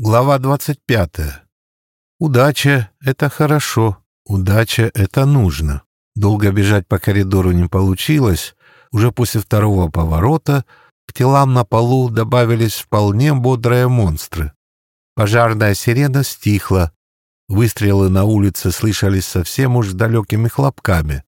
Глава 25. Удача — это хорошо, удача — это нужно. Долго бежать по коридору не получилось. Уже после второго поворота к телам на полу добавились вполне бодрые монстры. Пожарная сирена стихла. Выстрелы на улице слышались совсем уж далекими хлопками.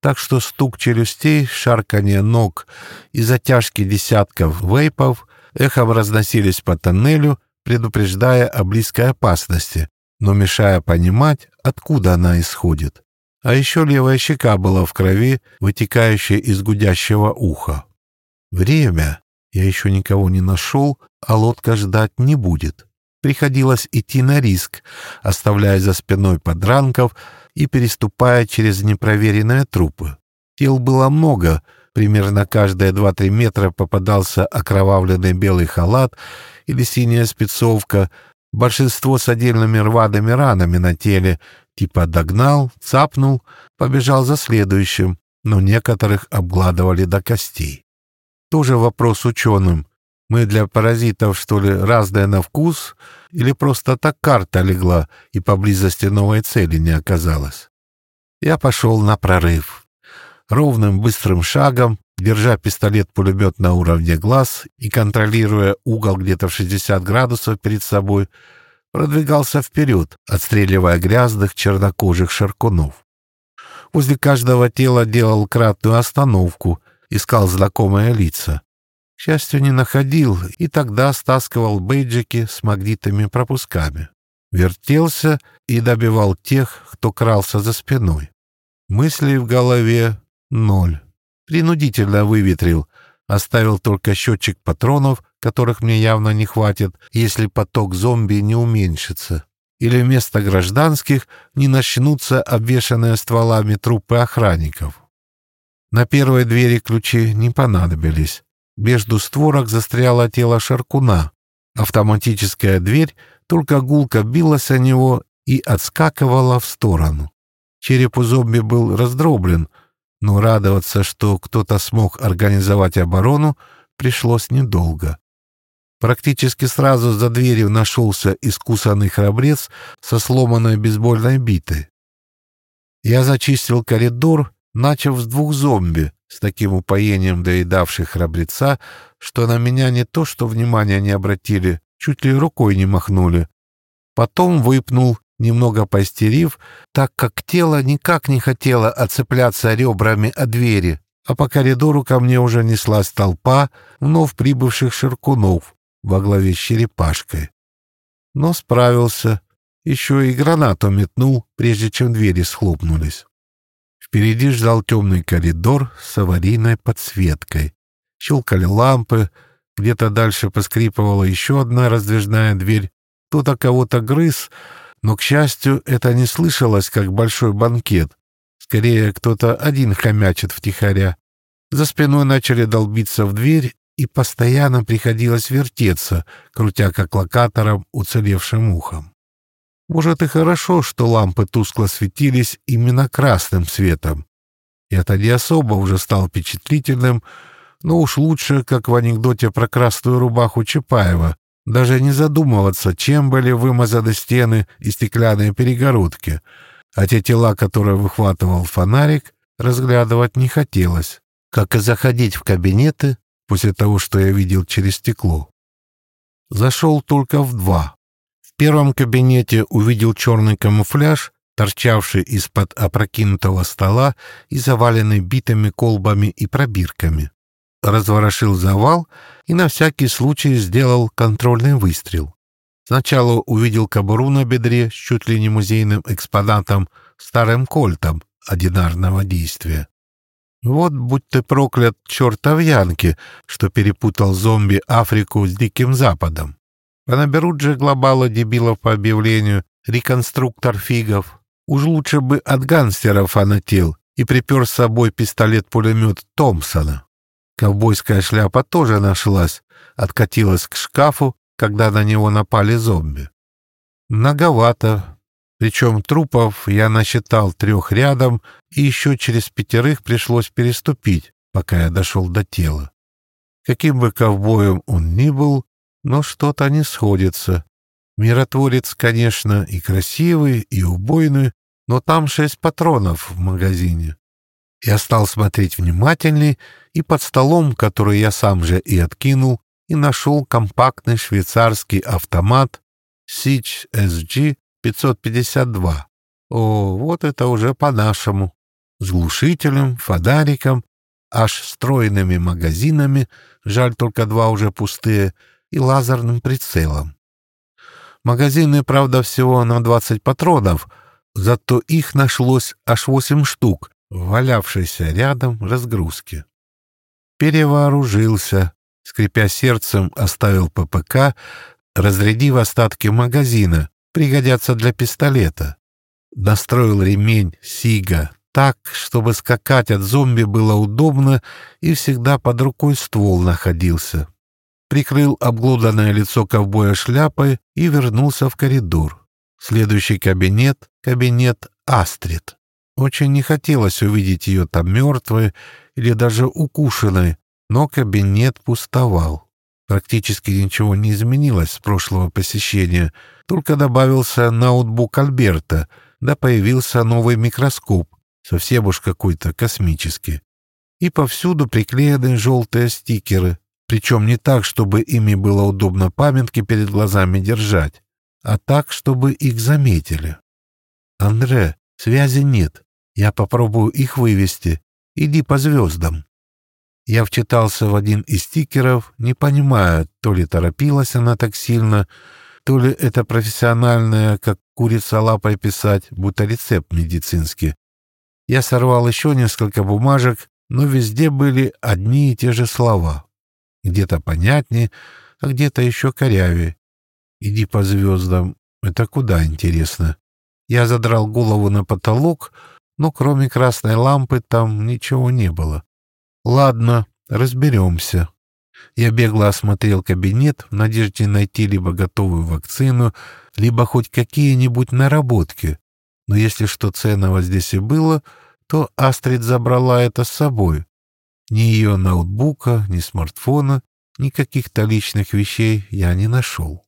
Так что стук челюстей, шарканье ног и затяжки десятков вейпов эхом разносились по тоннелю, предупреждая о близкой опасности, но мешая понимать, откуда она исходит. А еще левая щека была в крови, вытекающая из гудящего уха. Время. Я еще никого не нашел, а лодка ждать не будет. Приходилось идти на риск, оставляя за спиной подранков и переступая через непроверенные трупы. Тел было много, примерно каждые два-три метра попадался окровавленный белый халат или синяя спецовка, большинство с отдельными рваными ранами на теле, типа догнал, цапнул, побежал за следующим, но некоторых обгладывали до костей. Тоже вопрос ученым. Мы для паразитов, что ли, разные на вкус, или просто так карта легла, и поблизости новой цели не оказалось? Я пошел на прорыв. Ровным быстрым шагом, держа пистолет-пулемет на уровне глаз и контролируя угол где-то в 60 градусов перед собой, продвигался вперед, отстреливая грязных чернокожих шаркунов. Возле каждого тела делал кратную остановку, искал знакомые лица. К счастью, не находил, и тогда стаскивал бейджики с магнитами пропусками. Вертелся и добивал тех, кто крался за спиной. Мыслей в голове — ноль. Принудительно выветрил, оставил только счетчик патронов, которых мне явно не хватит, если поток зомби не уменьшится. Или вместо гражданских не начнутся обвешанные стволами трупы охранников. На первой двери ключи не понадобились. Между створок застряло тело Шаркуна. Автоматическая дверь только гулко билась о него и отскакивала в сторону. Череп у зомби был раздроблен — но радоваться, что кто-то смог организовать оборону, пришлось недолго. Практически сразу за дверью нашелся искусанный храбрец со сломанной бейсбольной битой. Я зачистил коридор, начав с двух зомби, с таким упоением доедавших храбреца, что на меня не то что внимания не обратили, чуть ли рукой не махнули. Потом выпнул немного поистерив, так как тело никак не хотело отцепляться ребрами от двери, а по коридору ко мне уже неслась толпа вновь прибывших ширкунов во главе с черепашкой. Но справился, еще и гранату метнул, прежде чем двери схлопнулись. Впереди ждал темный коридор с аварийной подсветкой. Щелкали лампы, где-то дальше поскрипывала еще одна раздвижная дверь. Кто-то кого-то грыз, но, к счастью, это не слышалось, как большой банкет. Скорее, кто-то один хомячит втихаря. За спиной начали долбиться в дверь, и постоянно приходилось вертеться, крутя как локатором уцелевшим ухом. Может, и хорошо, что лампы тускло светились именно красным цветом. Я-то не особо уже стал впечатлительным, но уж лучше, как в анекдоте про красную рубаху Чапаева, даже не задумываться, чем были вымазаны стены и стеклянные перегородки, а те тела, которые выхватывал фонарик, разглядывать не хотелось, как и заходить в кабинеты после того, что я видел через стекло. Зашел только в два. В первом кабинете увидел черный камуфляж, торчавший из-под опрокинутого стола и заваленный битыми колбами и пробирками разворошил завал и на всякий случай сделал контрольный выстрел. Сначала увидел кобуру на бедре с чуть ли не музейным экспонатом, старым кольтом одинарного действия. Вот будь ты проклят чертов Янки, что перепутал зомби Африку с Диким Западом. Понаберут же глобала дебилов по объявлению «реконструктор фигов». Уж лучше бы от гангстеров фанател и припер с собой пистолет-пулемет Томпсона. Ковбойская шляпа тоже нашлась, откатилась к шкафу, когда на него напали зомби. Многовато. Причем трупов я насчитал трех рядом, и еще через пятерых пришлось переступить, пока я дошел до тела. Каким бы ковбоем он ни был, но что-то не сходится. Миротворец, конечно, и красивый, и убойный, но там шесть патронов в магазине. Я стал смотреть внимательней, и под столом, который я сам же и откинул, и нашел компактный швейцарский автомат Сич SG 552. О, вот это уже по-нашему. С глушителем, фонариком, аж стройными магазинами, жаль только два уже пустые, и лазерным прицелом. Магазины, правда, всего на 20 патронов, зато их нашлось аж 8 штук, валявшейся рядом разгрузки. Перевооружился, скрипя сердцем, оставил ППК, разрядив остатки магазина, пригодятся для пистолета. Настроил ремень Сига так, чтобы скакать от зомби было удобно и всегда под рукой ствол находился. Прикрыл обглоданное лицо ковбоя шляпой и вернулся в коридор. Следующий кабинет — кабинет Астрид. Очень не хотелось увидеть ее там мертвой или даже укушенной, но кабинет пустовал. Практически ничего не изменилось с прошлого посещения, только добавился ноутбук Альберта, да появился новый микроскоп, совсем уж какой-то космический. И повсюду приклеены желтые стикеры, причем не так, чтобы ими было удобно памятки перед глазами держать, а так, чтобы их заметили. «Андре, связи нет. Я попробую их вывести. Иди по звездам». Я вчитался в один из стикеров, не понимая, то ли торопилась она так сильно, то ли это профессиональное, как курица лапой писать, будто рецепт медицинский. Я сорвал еще несколько бумажек, но везде были одни и те же слова. Где-то понятнее, а где-то еще корявее. Иди по звездам. Это куда, интересно? Я задрал голову на потолок, но кроме красной лампы там ничего не было. Ладно, разберемся. Я бегло осмотрел кабинет в надежде найти либо готовую вакцину, либо хоть какие-нибудь наработки. Но если что ценного здесь и было, то Астрид забрала это с собой. Ни ее ноутбука, ни смартфона, ни каких-то личных вещей я не нашел.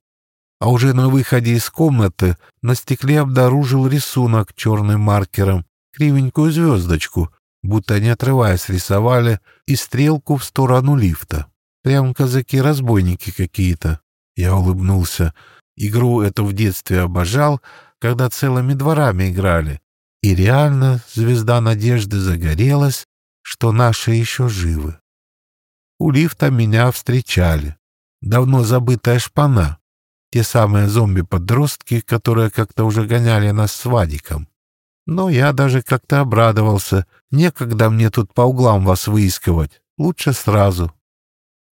А уже на выходе из комнаты на стекле обнаружил рисунок черным маркером, кривенькую звездочку, будто не отрываясь рисовали, и стрелку в сторону лифта. Прям казаки-разбойники какие-то. Я улыбнулся. Игру эту в детстве обожал, когда целыми дворами играли. И реально звезда надежды загорелась, что наши еще живы. У лифта меня встречали. Давно забытая шпана. Те самые зомби-подростки, которые как-то уже гоняли нас с Вадиком. Но я даже как-то обрадовался. Некогда мне тут по углам вас выискивать. Лучше сразу.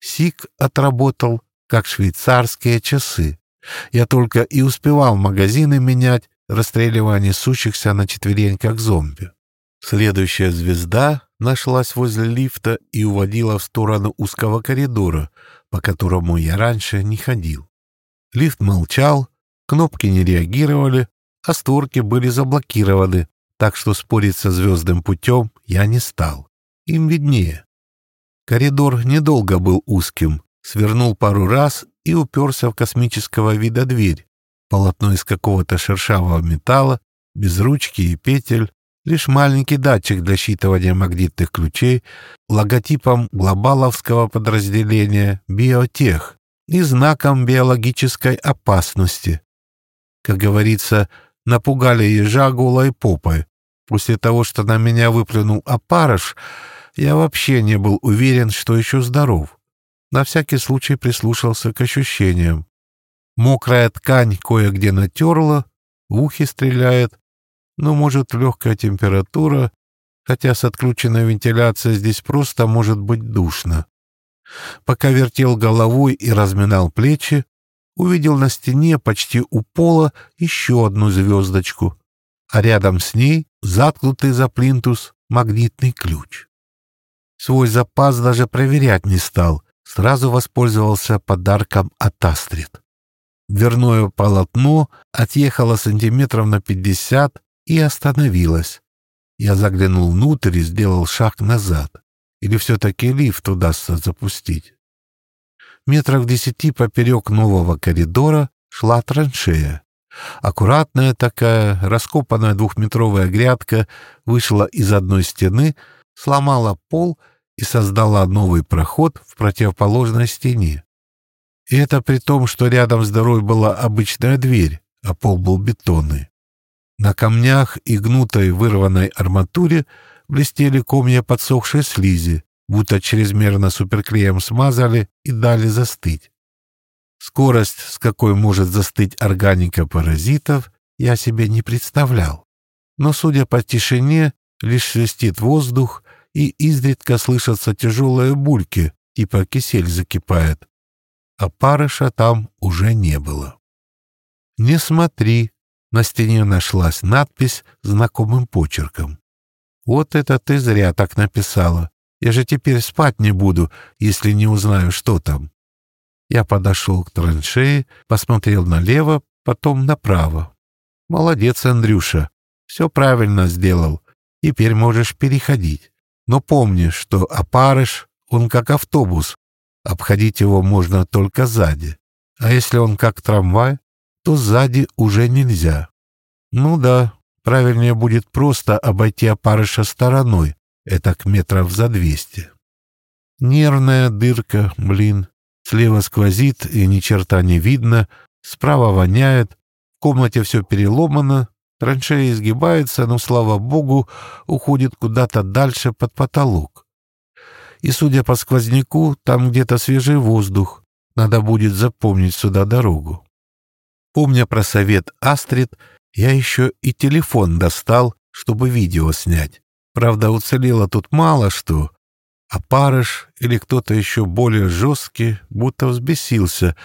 Сик отработал, как швейцарские часы. Я только и успевал магазины менять, расстреливая несущихся на четвереньках зомби. Следующая звезда нашлась возле лифта и уводила в сторону узкого коридора, по которому я раньше не ходил. Лифт молчал, кнопки не реагировали, а створки были заблокированы, так что спорить со звездным путем я не стал. Им виднее. Коридор недолго был узким, свернул пару раз и уперся в космического вида дверь, полотно из какого-то шершавого металла, без ручки и петель, лишь маленький датчик для считывания магнитных ключей, логотипом глобаловского подразделения «Биотех» и знаком биологической опасности. Как говорится, напугали ежа голой попой. После того, что на меня выплюнул опарыш, я вообще не был уверен, что еще здоров. На всякий случай прислушался к ощущениям. Мокрая ткань кое-где натерла, в ухе стреляет, но, может, легкая температура, хотя с отключенной вентиляцией здесь просто может быть душно. Пока вертел головой и разминал плечи, увидел на стене почти у пола еще одну звездочку, а рядом с ней заткнутый за плинтус магнитный ключ. Свой запас даже проверять не стал, сразу воспользовался подарком от Астрид. Дверное полотно отъехало сантиметров на пятьдесят и остановилось. Я заглянул внутрь и сделал шаг назад. Или все-таки лифт удастся запустить? Метров десяти поперек нового коридора шла траншея. Аккуратная такая, раскопанная двухметровая грядка вышла из одной стены, сломала пол и создала новый проход в противоположной стене. И это при том, что рядом с дорой была обычная дверь, а пол был бетонный. На камнях и гнутой вырванной арматуре блестели комья подсохшей слизи, будто чрезмерно суперклеем смазали и дали застыть. Скорость, с какой может застыть органика паразитов, я себе не представлял. Но, судя по тишине, лишь свистит воздух, и изредка слышатся тяжелые бульки, типа кисель закипает. А парыша там уже не было. «Не смотри», — на стене нашлась надпись знакомым почерком. «Вот это ты зря так написала. Я же теперь спать не буду, если не узнаю, что там». Я подошел к траншеи, посмотрел налево, потом направо. «Молодец, Андрюша, все правильно сделал. Теперь можешь переходить. Но помни, что опарыш, он как автобус. Обходить его можно только сзади. А если он как трамвай, то сзади уже нельзя. Ну да, правильнее будет просто обойти опарыша стороной, это к метров за двести. Нервная дырка, блин. Слева сквозит и ни черта не видно, справа воняет, в комнате все переломано, траншея изгибается, но, слава богу, уходит куда-то дальше под потолок. И, судя по сквозняку, там где-то свежий воздух. Надо будет запомнить сюда дорогу. Помня про совет Астрид, я еще и телефон достал, чтобы видео снять. Правда, уцелело тут мало что, а парыш или кто-то еще более жесткий будто взбесился,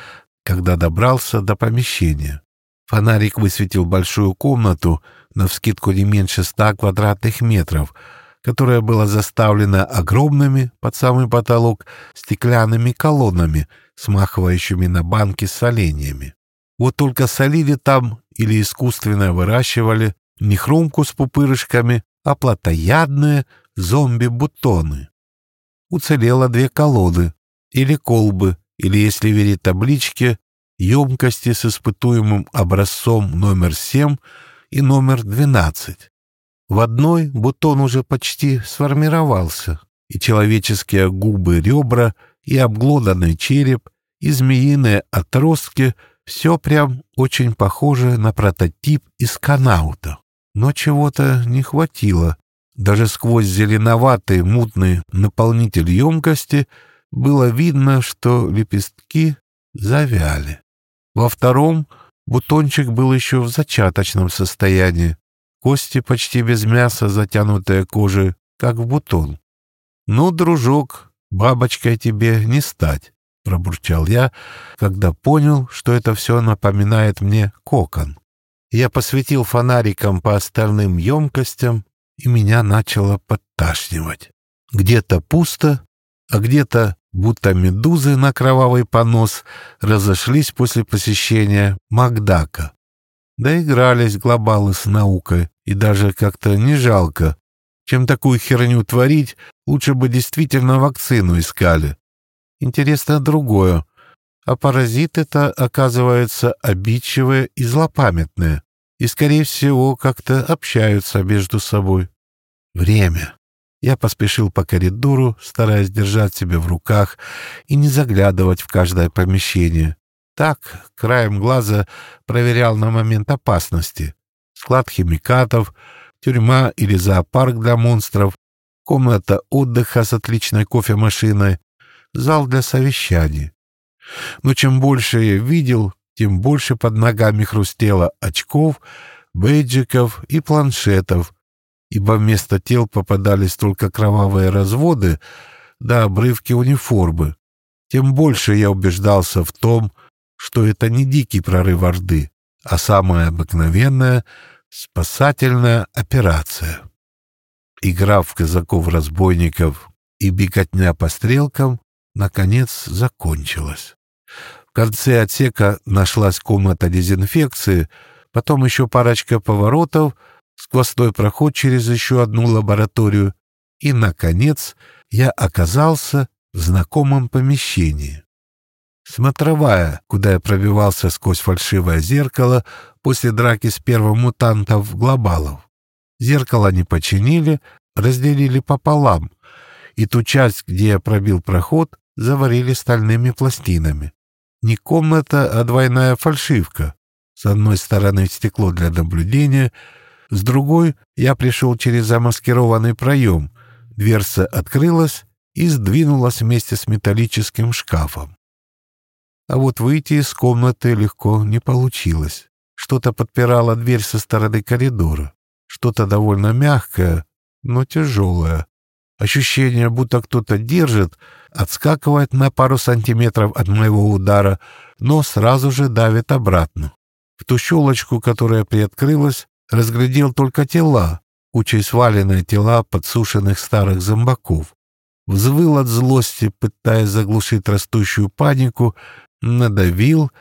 когда добрался до помещения. Фонарик высветил большую комнату, на вскидку не меньше ста квадратных метров, которая была заставлена огромными, под самый потолок, стеклянными колоннами, смахивающими на банки с соленьями. Вот только солили там или искусственно выращивали не хрумку с пупырышками, а плотоядные зомби-бутоны. Уцелело две колоды, или колбы, или, если верить табличке, емкости с испытуемым образцом номер 7 и номер 12. В одной бутон уже почти сформировался, и человеческие губы, ребра, и обглоданный череп, и змеиные отростки — все прям очень похоже на прототип из канаута но чего-то не хватило. Даже сквозь зеленоватый мутный наполнитель емкости было видно, что лепестки завяли. Во втором бутончик был еще в зачаточном состоянии. Кости почти без мяса, затянутые кожей, как в бутон. «Ну, дружок, бабочкой тебе не стать», — пробурчал я, когда понял, что это все напоминает мне кокон. Я посветил фонариком по остальным емкостям, и меня начало подташнивать. Где-то пусто, а где-то, будто медузы на кровавый понос, разошлись после посещения Макдака. Доигрались глобалы с наукой, и даже как-то не жалко. Чем такую херню творить, лучше бы действительно вакцину искали. Интересно другое а паразиты-то, оказывается, обидчивые и злопамятные, и, скорее всего, как-то общаются между собой. Время. Я поспешил по коридору, стараясь держать себя в руках и не заглядывать в каждое помещение. Так, краем глаза проверял на момент опасности. Склад химикатов, тюрьма или зоопарк для монстров, комната отдыха с отличной кофемашиной, зал для совещаний. Но чем больше я видел, тем больше под ногами хрустело очков, бейджиков и планшетов, ибо вместо тел попадались только кровавые разводы да обрывки униформы. Тем больше я убеждался в том, что это не дикий прорыв Орды, а самая обыкновенная спасательная операция. Игра в казаков-разбойников и беготня по стрелкам наконец закончилась. В конце отсека нашлась комната дезинфекции, потом еще парочка поворотов, сквозной проход через еще одну лабораторию, и, наконец, я оказался в знакомом помещении. Смотровая, куда я пробивался сквозь фальшивое зеркало после драки с первым мутантов глобалов. Зеркало не починили, разделили пополам, и ту часть, где я пробил проход, заварили стальными пластинами. Не комната, а двойная фальшивка. С одной стороны стекло для наблюдения, с другой я пришел через замаскированный проем. Дверца открылась и сдвинулась вместе с металлическим шкафом. А вот выйти из комнаты легко не получилось. Что-то подпирало дверь со стороны коридора. Что-то довольно мягкое, но тяжелое. Ощущение, будто кто-то держит, отскакивает на пару сантиметров от моего удара, но сразу же давит обратно. В ту щелочку, которая приоткрылась, разглядел только тела, кучей сваленные тела подсушенных старых зомбаков. Взвыл от злости, пытаясь заглушить растущую панику, надавил,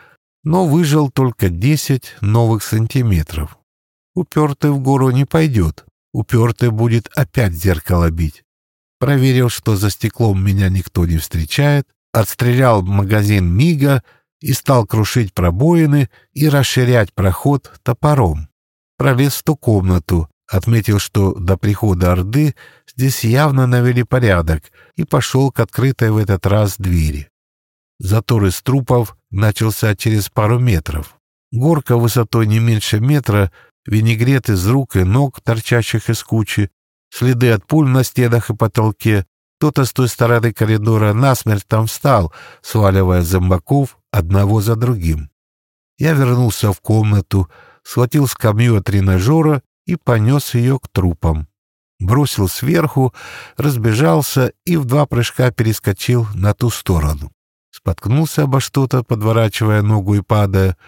но выжил только десять новых сантиметров. Упертый в гору не пойдет, упертый будет опять зеркало бить. Проверил, что за стеклом меня никто не встречает, отстрелял магазин Мига и стал крушить пробоины и расширять проход топором. Пролез в ту комнату, отметил, что до прихода Орды здесь явно навели порядок и пошел к открытой в этот раз двери. Затор из трупов начался через пару метров. Горка высотой не меньше метра, винегрет из рук и ног, торчащих из кучи, следы от пуль на стенах и потолке. Кто-то с той стороны коридора насмерть там встал, сваливая зомбаков одного за другим. Я вернулся в комнату, схватил скамью от тренажера и понес ее к трупам. Бросил сверху, разбежался и в два прыжка перескочил на ту сторону. Споткнулся обо что-то, подворачивая ногу и падая,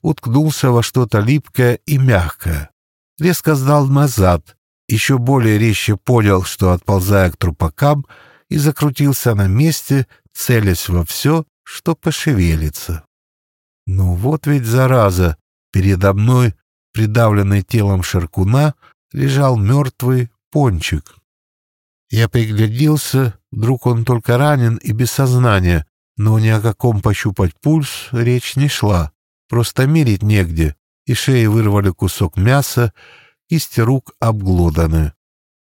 уткнулся во что-то липкое и мягкое. Резко сдал назад, еще более резче понял, что отползая к трупакам, и закрутился на месте, целясь во все, что пошевелится. Ну вот ведь зараза! Передо мной, придавленный телом Шаркуна, лежал мертвый пончик. Я пригляделся, вдруг он только ранен и без сознания, но ни о каком пощупать пульс речь не шла. Просто мерить негде, и шеи вырвали кусок мяса, кисти рук обглоданы.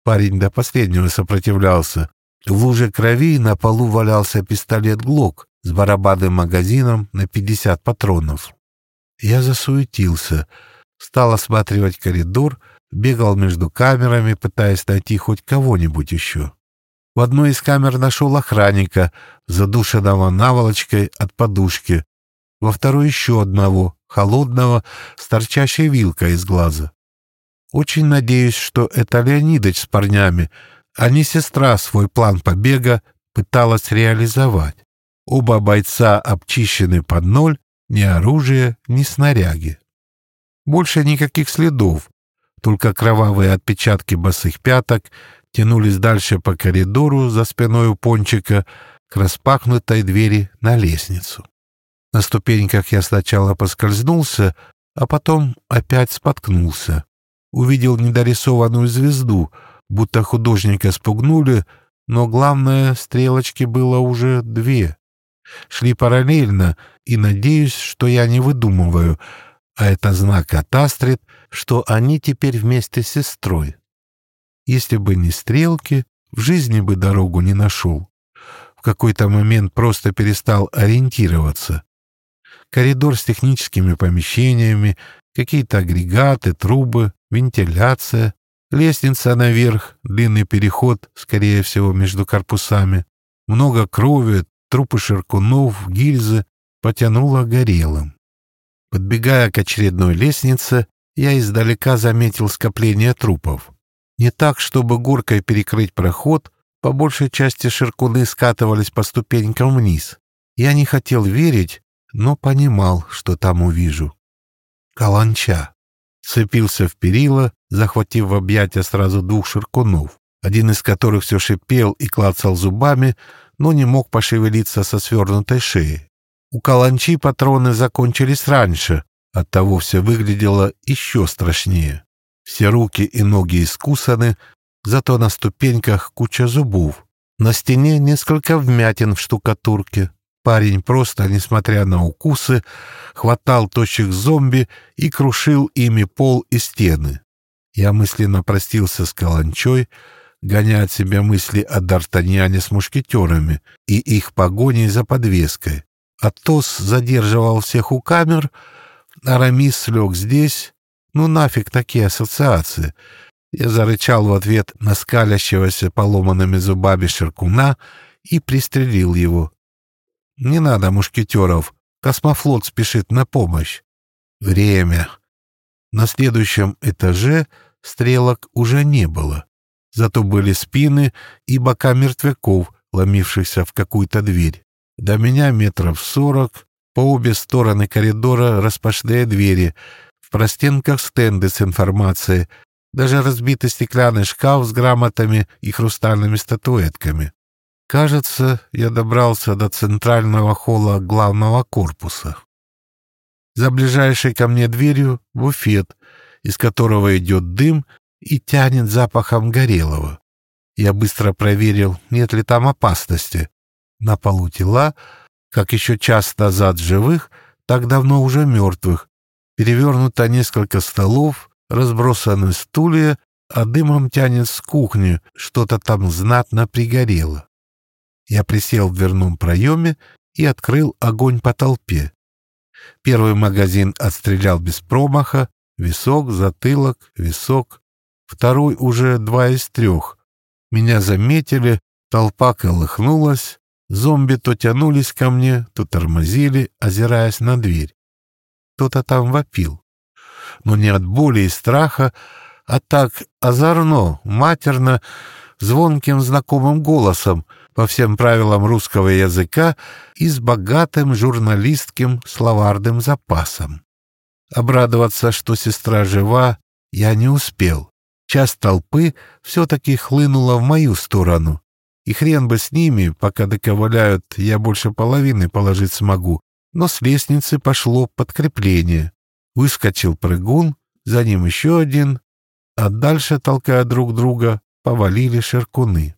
Парень до последнего сопротивлялся. В луже крови на полу валялся пистолет «Глок» с барабанным магазином на 50 патронов. Я засуетился, стал осматривать коридор, бегал между камерами, пытаясь найти хоть кого-нибудь еще. В одной из камер нашел охранника, задушенного наволочкой от подушки. Во второй еще одного, холодного, с торчащей вилкой из глаза. Очень надеюсь, что это Леонидыч с парнями, а не сестра свой план побега пыталась реализовать. Оба бойца обчищены под ноль, ни оружия, ни снаряги. Больше никаких следов, только кровавые отпечатки босых пяток тянулись дальше по коридору за спиной у пончика к распахнутой двери на лестницу. На ступеньках я сначала поскользнулся, а потом опять споткнулся. Увидел недорисованную звезду, будто художника спугнули, но главное, стрелочки было уже две. Шли параллельно, и надеюсь, что я не выдумываю, а это знак от Астрид, что они теперь вместе с сестрой. Если бы не стрелки, в жизни бы дорогу не нашел. В какой-то момент просто перестал ориентироваться. Коридор с техническими помещениями, какие-то агрегаты, трубы, вентиляция, лестница наверх, длинный переход, скорее всего, между корпусами, много крови, трупы ширкунов, гильзы, потянуло горелым. Подбегая к очередной лестнице, я издалека заметил скопление трупов. Не так, чтобы горкой перекрыть проход, по большей части ширкуны скатывались по ступенькам вниз. Я не хотел верить, но понимал, что там увижу. Каланча. Цепился в перила, захватив в объятия сразу двух ширкунов, один из которых все шипел и клацал зубами, но не мог пошевелиться со свернутой шеей. У каланчи патроны закончились раньше, оттого все выглядело еще страшнее. Все руки и ноги искусаны, зато на ступеньках куча зубов. На стене несколько вмятин в штукатурке. Парень просто, несмотря на укусы, хватал тощих зомби и крушил ими пол и стены. Я мысленно простился с Каланчой, гоня от себя мысли о Д'Артаньяне с мушкетерами и их погоней за подвеской. Атос задерживал всех у камер, Арамис лег здесь. Ну нафиг такие ассоциации. Я зарычал в ответ на скалящегося поломанными зубами Шеркуна и пристрелил его. Не надо мушкетеров. Космофлот спешит на помощь. Время. На следующем этаже стрелок уже не было. Зато были спины и бока мертвяков, ломившихся в какую-то дверь. До меня метров сорок, по обе стороны коридора распашные двери, в простенках стенды с информацией, даже разбитый стеклянный шкаф с грамотами и хрустальными статуэтками. Кажется, я добрался до центрального холла главного корпуса. За ближайшей ко мне дверью буфет, из которого идет дым и тянет запахом горелого. Я быстро проверил, нет ли там опасности. На полу тела, как еще час назад живых, так давно уже мертвых. Перевернуто несколько столов, разбросаны стулья, а дымом тянет с кухни, что-то там знатно пригорело. Я присел в дверном проеме и открыл огонь по толпе. Первый магазин отстрелял без промаха, висок, затылок, висок. Второй уже два из трех. Меня заметили, толпа колыхнулась, зомби то тянулись ко мне, то тормозили, озираясь на дверь. Кто-то там вопил. Но не от боли и страха, а так озорно, матерно, звонким знакомым голосом, по всем правилам русского языка и с богатым журналистским словарным запасом. Обрадоваться, что сестра жива, я не успел. Часть толпы все-таки хлынула в мою сторону. И хрен бы с ними, пока доковыляют, я больше половины положить смогу. Но с лестницы пошло подкрепление. Выскочил прыгун, за ним еще один, а дальше, толкая друг друга, повалили ширкуны.